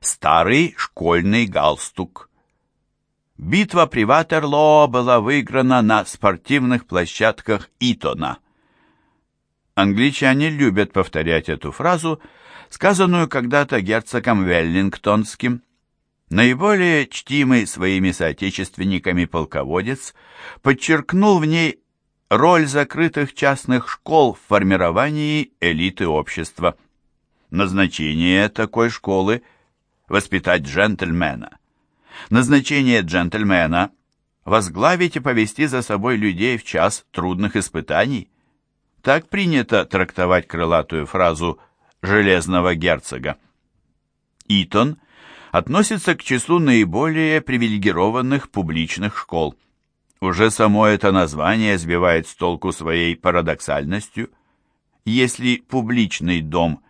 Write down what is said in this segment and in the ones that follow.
старый школьный галстук. Битва при Ватерлоо была выиграна на спортивных площадках Итона. Англичане любят повторять эту фразу, сказанную когда-то герцогом Веллингтонским. Наиболее чтимый своими соотечественниками полководец подчеркнул в ней роль закрытых частных школ в формировании элиты общества. Назначение такой школы – воспитать джентльмена. Назначение джентльмена – возглавить и повести за собой людей в час трудных испытаний. Так принято трактовать крылатую фразу «железного герцога». Итон относится к числу наиболее привилегированных публичных школ. Уже само это название сбивает с толку своей парадоксальностью. Если публичный дом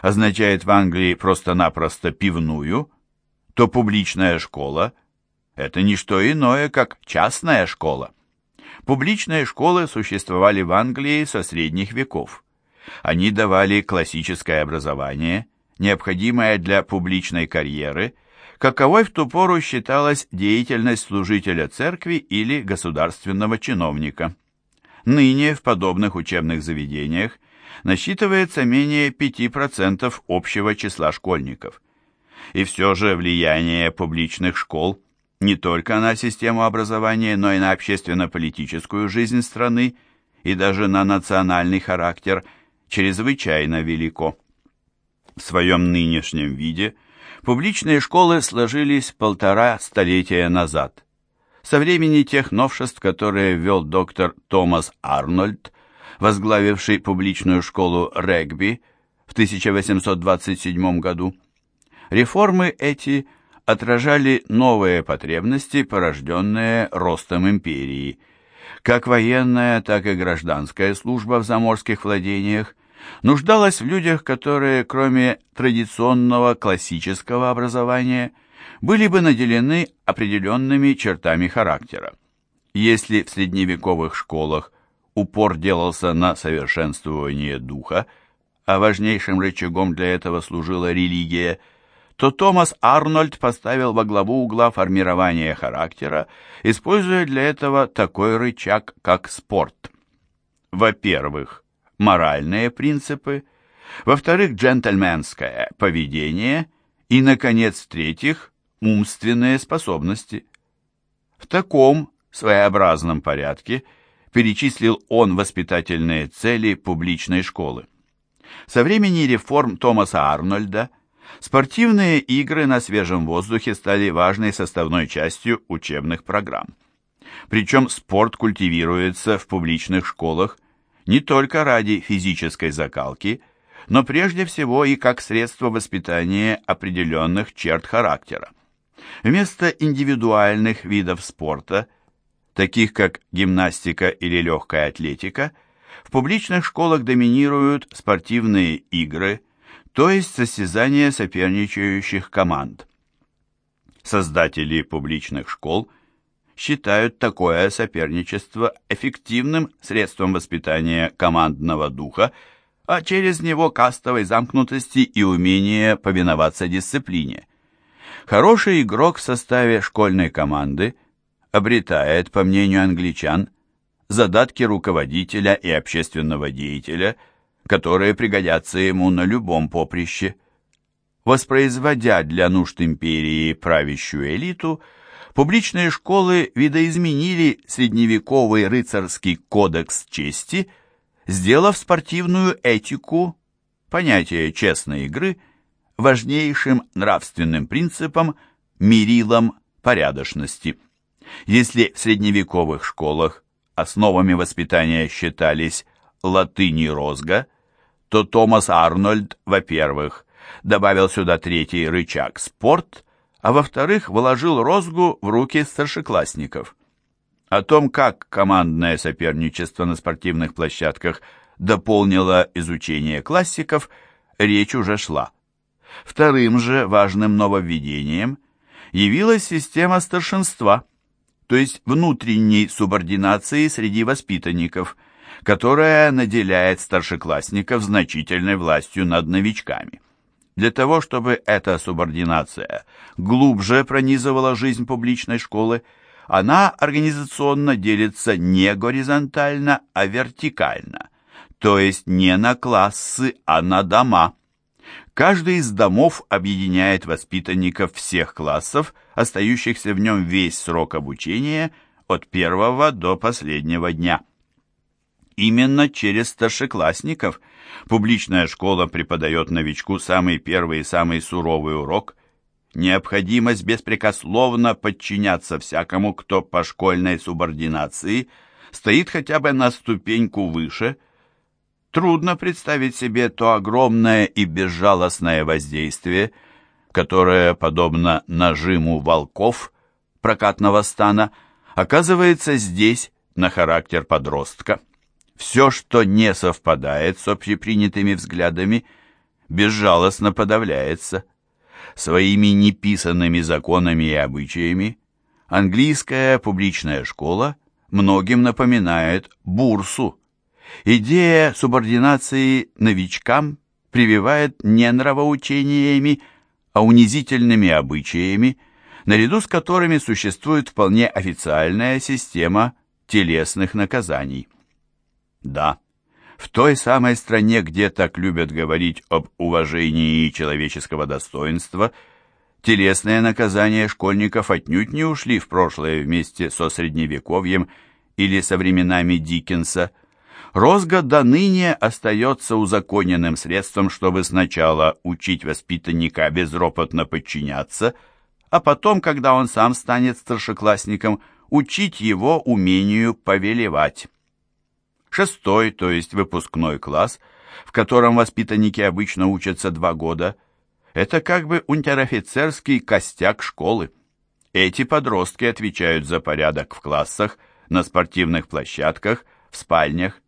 означает в Англии просто-напросто пивную – то публичная школа – это не что иное, как частная школа. Публичные школы существовали в Англии со средних веков. Они давали классическое образование, необходимое для публичной карьеры, каковой в ту пору считалась деятельность служителя церкви или государственного чиновника. Ныне в подобных учебных заведениях насчитывается менее 5% общего числа школьников – и все же влияние публичных школ не только на систему образования, но и на общественно-политическую жизнь страны и даже на национальный характер чрезвычайно велико. В своем нынешнем виде публичные школы сложились полтора столетия назад. Со времени тех новшеств, которые ввел доктор Томас Арнольд, возглавивший публичную школу регби в 1827 году, Реформы эти отражали новые потребности, порожденные ростом империи. Как военная, так и гражданская служба в заморских владениях нуждалась в людях, которые, кроме традиционного классического образования, были бы наделены определенными чертами характера. Если в средневековых школах упор делался на совершенствование духа, а важнейшим рычагом для этого служила религия – то Томас Арнольд поставил во главу угла формирования характера, используя для этого такой рычаг, как спорт. Во-первых, моральные принципы, во-вторых, джентльменское поведение и, наконец, в-третьих, умственные способности. В таком своеобразном порядке перечислил он воспитательные цели публичной школы. Со времени реформ Томаса Арнольда – Спортивные игры на свежем воздухе стали важной составной частью учебных программ. Причем спорт культивируется в публичных школах не только ради физической закалки, но прежде всего и как средство воспитания определенных черт характера. Вместо индивидуальных видов спорта, таких как гимнастика или легкая атлетика, в публичных школах доминируют спортивные игры – то есть состязание соперничающих команд. Создатели публичных школ считают такое соперничество эффективным средством воспитания командного духа, а через него кастовой замкнутости и умения повиноваться дисциплине. Хороший игрок в составе школьной команды обретает, по мнению англичан, задатки руководителя и общественного деятеля – которые пригодятся ему на любом поприще. Воспроизводя для нужд империи правящую элиту, публичные школы видоизменили средневековый рыцарский кодекс чести, сделав спортивную этику, понятие честной игры, важнейшим нравственным принципом, мерилом порядочности. Если в средневековых школах основами воспитания считались латыни розга, то Томас Арнольд, во-первых, добавил сюда третий рычаг «спорт», а во-вторых, вложил розгу в руки старшеклассников. О том, как командное соперничество на спортивных площадках дополнило изучение классиков, речь уже шла. Вторым же важным нововведением явилась система старшинства, то есть внутренней субординации среди воспитанников – которая наделяет старшеклассников значительной властью над новичками. Для того, чтобы эта субординация глубже пронизывала жизнь публичной школы, она организационно делится не горизонтально, а вертикально, то есть не на классы, а на дома. Каждый из домов объединяет воспитанников всех классов, остающихся в нем весь срок обучения от первого до последнего дня. Именно через старшеклассников публичная школа преподает новичку самый первый и самый суровый урок – необходимость беспрекословно подчиняться всякому, кто по школьной субординации стоит хотя бы на ступеньку выше – Трудно представить себе то огромное и безжалостное воздействие, которое, подобно нажиму волков прокатного стана, оказывается здесь на характер подростка. Все, что не совпадает с общепринятыми взглядами, безжалостно подавляется. Своими неписанными законами и обычаями английская публичная школа многим напоминает бурсу, Идея субординации новичкам прививает не нравоучениями, а унизительными обычаями, наряду с которыми существует вполне официальная система телесных наказаний. Да, в той самой стране, где так любят говорить об уважении человеческого достоинства, телесные наказания школьников отнюдь не ушли в прошлое вместе со Средневековьем или со временами Диккенса – Розга до ныне остается узаконенным средством, чтобы сначала учить воспитанника безропотно подчиняться, а потом, когда он сам станет старшеклассником, учить его умению повелевать. Шестой, то есть выпускной класс, в котором воспитанники обычно учатся два года, это как бы унтер-офицерский костяк школы. Эти подростки отвечают за порядок в классах, на спортивных площадках, в спальнях,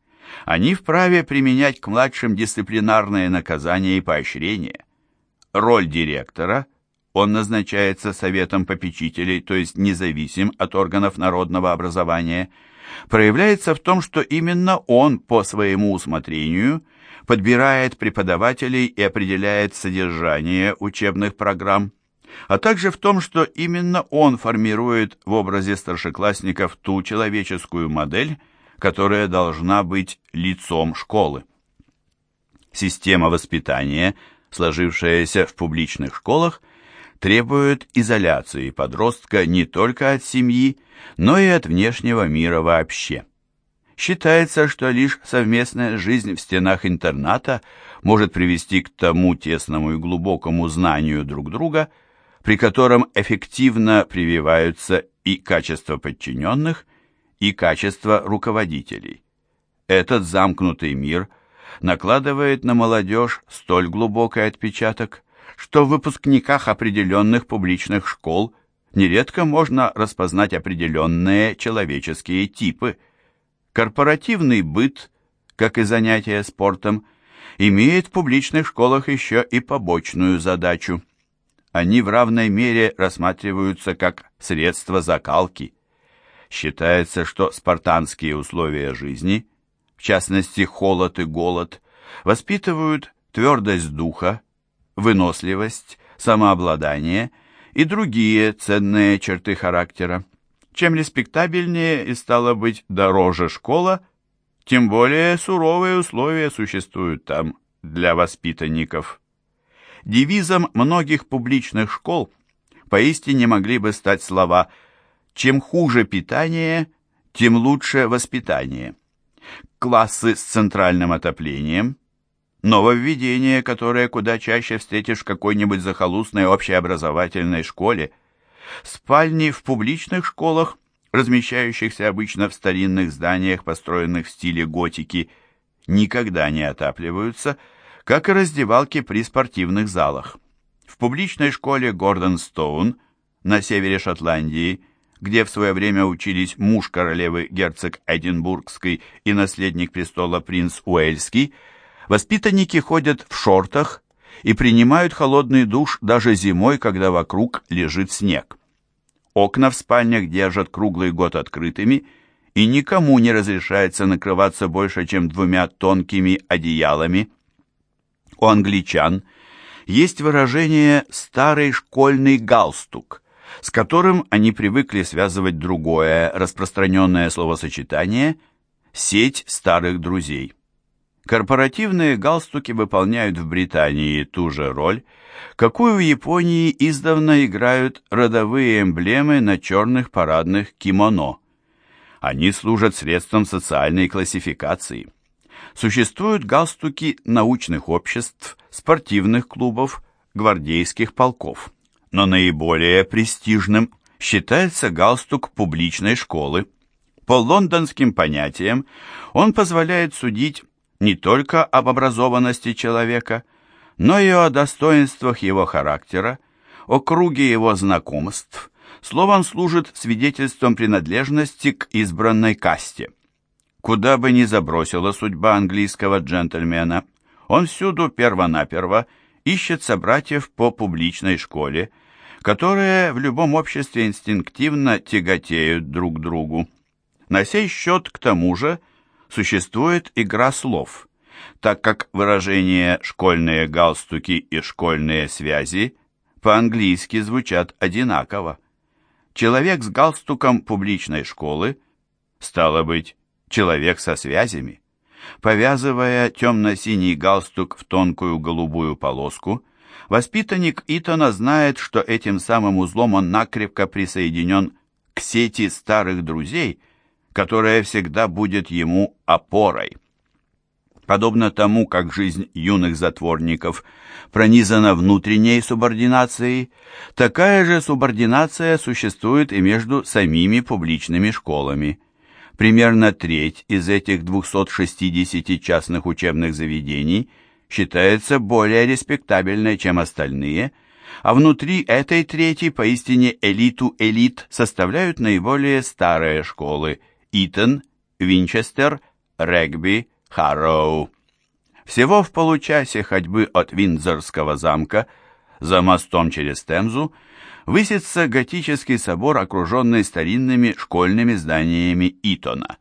они вправе применять к младшим дисциплинарные наказания и поощрения. Роль директора, он назначается советом попечителей, то есть независим от органов народного образования, проявляется в том, что именно он по своему усмотрению подбирает преподавателей и определяет содержание учебных программ, а также в том, что именно он формирует в образе старшеклассников ту человеческую модель, которая должна быть лицом школы. Система воспитания, сложившаяся в публичных школах, требует изоляции подростка не только от семьи, но и от внешнего мира вообще. Считается, что лишь совместная жизнь в стенах интерната может привести к тому тесному и глубокому знанию друг друга, при котором эффективно прививаются и качества подчиненных, и качество руководителей. Этот замкнутый мир накладывает на молодежь столь глубокий отпечаток, что в выпускниках определенных публичных школ нередко можно распознать определенные человеческие типы. Корпоративный быт, как и занятия спортом, имеет в публичных школах еще и побочную задачу. Они в равной мере рассматриваются как средство закалки. Считается, что спартанские условия жизни, в частности холод и голод, воспитывают твердость духа, выносливость, самообладание и другие ценные черты характера. Чем респектабельнее и стало быть дороже школа, тем более суровые условия существуют там для воспитанников. Девизом многих публичных школ поистине могли бы стать слова «вы» Чем хуже питание, тем лучше воспитание. Классы с центральным отоплением – нововведение, которое куда чаще встретишь в какой-нибудь захолустной общеобразовательной школе. Спальни в публичных школах, размещающихся обычно в старинных зданиях, построенных в стиле готики, никогда не отапливаются, как и раздевалки при спортивных залах. В публичной школе Гордон Стоун на севере Шотландии – где в свое время учились муж королевы герцог Эдинбургский и наследник престола принц Уэльский, воспитанники ходят в шортах и принимают холодный душ даже зимой, когда вокруг лежит снег. Окна в спальнях держат круглый год открытыми, и никому не разрешается накрываться больше, чем двумя тонкими одеялами. У англичан есть выражение «старый школьный галстук», с которым они привыкли связывать другое распространенное словосочетание «сеть старых друзей». Корпоративные галстуки выполняют в Британии ту же роль, какую в Японии издавна играют родовые эмблемы на черных парадных кимоно. Они служат средством социальной классификации. Существуют галстуки научных обществ, спортивных клубов, гвардейских полков. Но наиболее престижным считается галстук публичной школы. По лондонским понятиям он позволяет судить не только об образованности человека, но и о достоинствах его характера, о круге его знакомств. Словом, служит свидетельством принадлежности к избранной касте. Куда бы ни забросила судьба английского джентльмена, он всюду первонаперво ищет собратьев по публичной школе, которые в любом обществе инстинктивно тяготеют друг к другу. На сей счет, к тому же, существует игра слов, так как выражения «школьные галстуки» и «школьные связи» по-английски звучат одинаково. Человек с галстуком публичной школы, стало быть, человек со связями. Повязывая темно-синий галстук в тонкую голубую полоску, воспитанник Итона знает, что этим самым узлом он накрепко присоединен к сети старых друзей – которая всегда будет ему опорой. Подобно тому, как жизнь юных затворников пронизана внутренней субординацией, такая же субординация существует и между самими публичными школами. Примерно треть из этих 260 частных учебных заведений считается более респектабельной, чем остальные, а внутри этой трети поистине элиту элит составляют наиболее старые школы – Итон, Винчестер, Регби, Харроу. Всего в получасе ходьбы от Виндзорского замка за мостом через Темзу высится готический собор, окруженный старинными школьными зданиями Итона.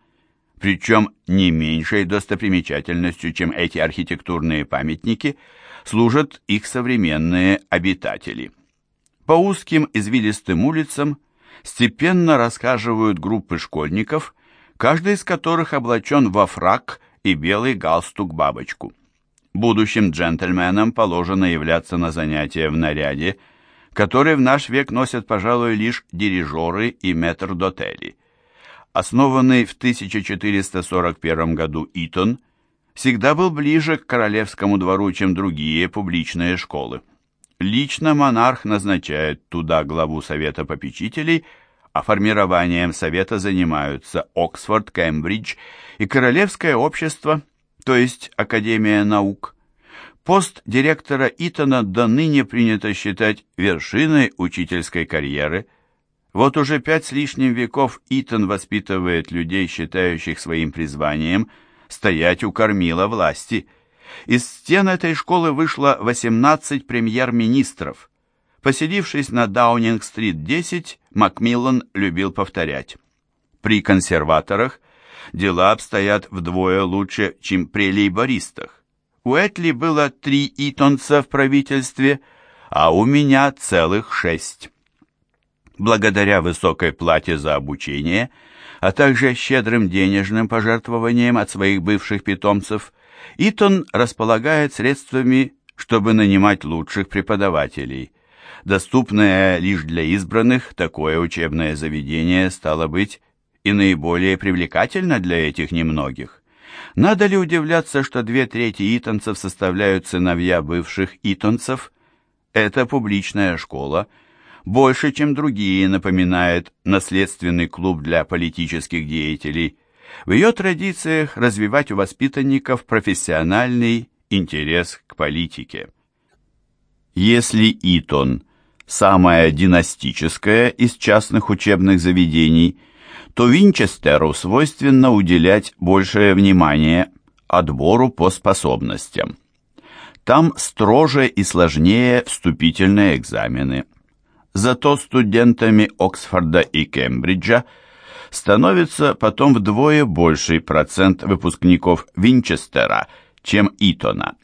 Причем не меньшей достопримечательностью, чем эти архитектурные памятники, служат их современные обитатели. По узким извилистым улицам степенно рассказывают группы школьников, каждый из которых облачен во фрак и белый галстук-бабочку. Будущим джентльменам положено являться на занятия в наряде, который в наш век носят, пожалуй, лишь дирижеры и метрдотели. Основанный в 1441 году Итон всегда был ближе к королевскому двору, чем другие публичные школы. Лично монарх назначает туда главу Совета попечителей – а формированием совета занимаются Оксфорд, Кембридж и Королевское общество, то есть Академия наук. Пост директора Итона до ныне принято считать вершиной учительской карьеры. Вот уже пять с лишним веков Итон воспитывает людей, считающих своим призванием стоять у кормила власти. Из стен этой школы вышло 18 премьер-министров – Поселившись на Даунинг-стрит 10, Макмиллан любил повторять. При консерваторах дела обстоят вдвое лучше, чем при лейбористах. У Этли было три итонца в правительстве, а у меня целых шесть. Благодаря высокой плате за обучение, а также щедрым денежным пожертвованиям от своих бывших питомцев, Итон располагает средствами, чтобы нанимать лучших преподавателей – доступное лишь для избранных, такое учебное заведение стало быть и наиболее привлекательно для этих немногих. Надо ли удивляться, что две трети итонцев составляют сыновья бывших итонцев? Эта публичная школа больше, чем другие, напоминает наследственный клуб для политических деятелей. В ее традициях развивать у воспитанников профессиональный интерес к политике. Если Итон – самое династическое из частных учебных заведений, то Винчестеру свойственно уделять большее внимание отбору по способностям. Там строже и сложнее вступительные экзамены. Зато студентами Оксфорда и Кембриджа становится потом вдвое больший процент выпускников Винчестера, чем Итона.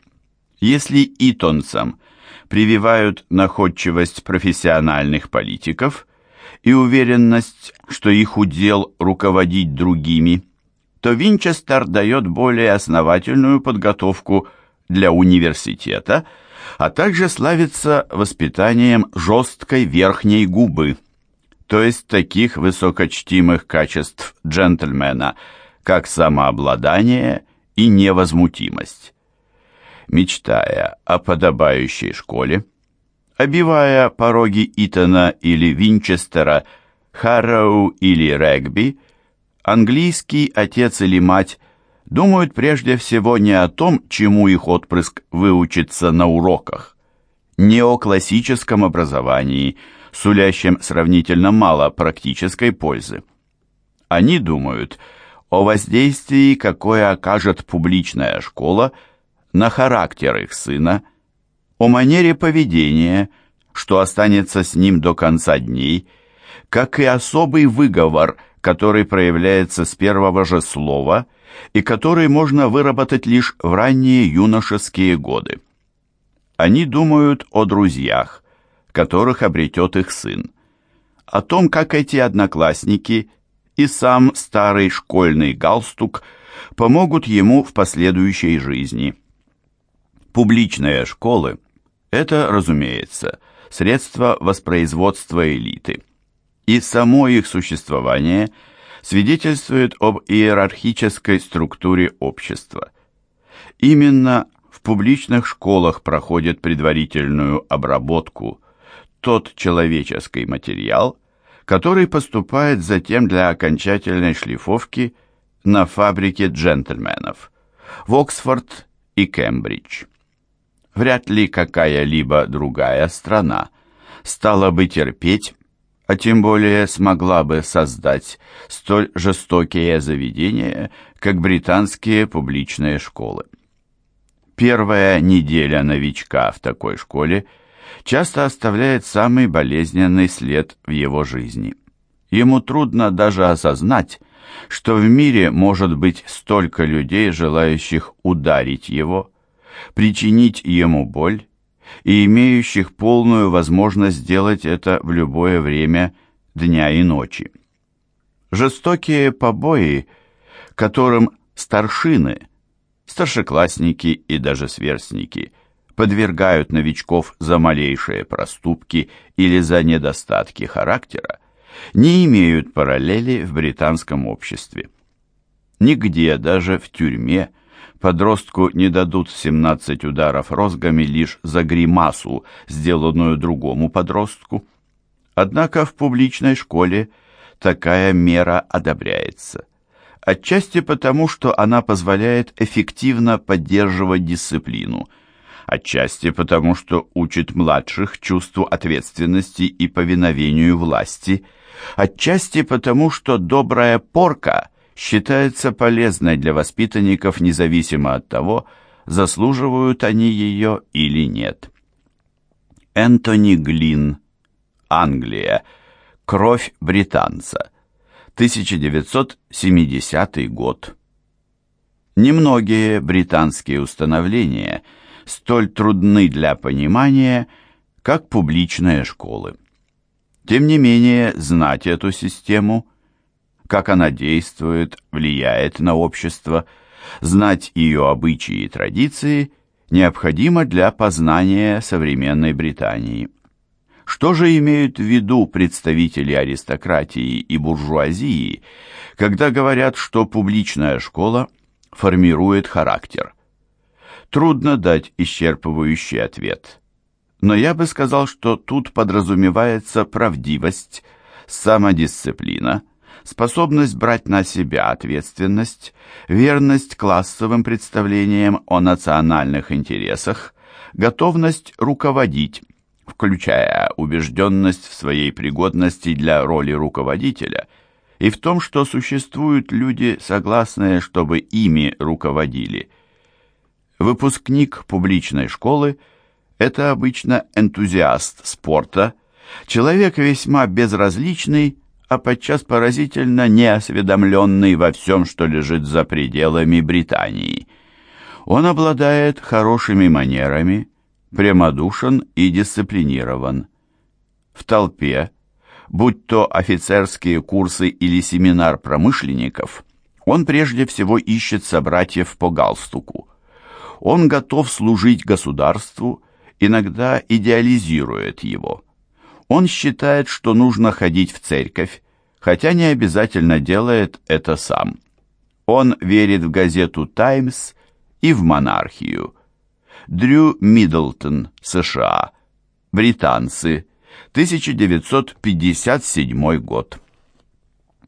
Если итонцам прививают находчивость профессиональных политиков и уверенность, что их удел руководить другими, то Винчестер дает более основательную подготовку для университета, а также славится воспитанием жесткой верхней губы, то есть таких высокочтимых качеств джентльмена, как самообладание и невозмутимость. Мечтая о подобающей школе, обивая пороги Итона или Винчестера, Харроу или Регби, английский отец или мать думают прежде всего не о том, чему их отпрыск выучится на уроках, не о классическом образовании, сулящем сравнительно мало практической пользы. Они думают о воздействии, какое окажет публичная школа на характер их сына, о манере поведения, что останется с ним до конца дней, как и особый выговор, который проявляется с первого же слова – и который можно выработать лишь в ранние юношеские годы. Они думают о друзьях, которых обретет их сын, о том, как эти одноклассники и сам старый школьный галстук помогут ему в последующей жизни. Публичные школы – это, разумеется, средство воспроизводства элиты, и само их существование – свидетельствует об иерархической структуре общества. Именно в публичных школах проходит предварительную обработку тот человеческий материал, который поступает затем для окончательной шлифовки на фабрике джентльменов в Оксфорд и Кембридж. Вряд ли какая-либо другая страна стала бы терпеть а тем более смогла бы создать столь жестокие заведения, как британские публичные школы. Первая неделя новичка в такой школе часто оставляет самый болезненный след в его жизни. Ему трудно даже осознать, что в мире может быть столько людей, желающих ударить его, причинить ему боль и имеющих полную возможность сделать это в любое время дня и ночи. Жестокие побои, которым старшины, старшеклассники и даже сверстники подвергают новичков за малейшие проступки или за недостатки характера, не имеют параллели в британском обществе. Нигде, даже в тюрьме, Подростку не дадут 17 ударов розгами лишь за гримасу, сделанную другому подростку. Однако в публичной школе такая мера одобряется. Отчасти потому, что она позволяет эффективно поддерживать дисциплину, отчасти потому, что учит младших чувству ответственности и повиновению власти, отчасти потому, что добрая порка – считается полезной для воспитанников независимо от того, заслуживают они ее или нет. Энтони Глин, Англия. Кровь британца. 1970 год. Немногие британские установления столь трудны для понимания, как публичные школы. Тем не менее, знать эту систему – как она действует, влияет на общество, знать ее обычаи и традиции необходимо для познания современной Британии. Что же имеют в виду представители аристократии и буржуазии, когда говорят, что публичная школа формирует характер? Трудно дать исчерпывающий ответ. Но я бы сказал, что тут подразумевается правдивость, самодисциплина, способность брать на себя ответственность, верность классовым представлениям о национальных интересах, готовность руководить, включая убежденность в своей пригодности для роли руководителя и в том, что существуют люди, согласные, чтобы ими руководили. Выпускник публичной школы – это обычно энтузиаст спорта, человек весьма безразличный, а подчас поразительно неосведомленный во всем, что лежит за пределами Британии. Он обладает хорошими манерами, прямодушен и дисциплинирован. В толпе, будь то офицерские курсы или семинар промышленников, он прежде всего ищет собратьев по галстуку. Он готов служить государству, иногда идеализирует его. Он считает, что нужно ходить в церковь, хотя не обязательно делает это сам. Он верит в газету «Таймс» и в монархию. Дрю Миддлтон, США. Британцы. 1957 год.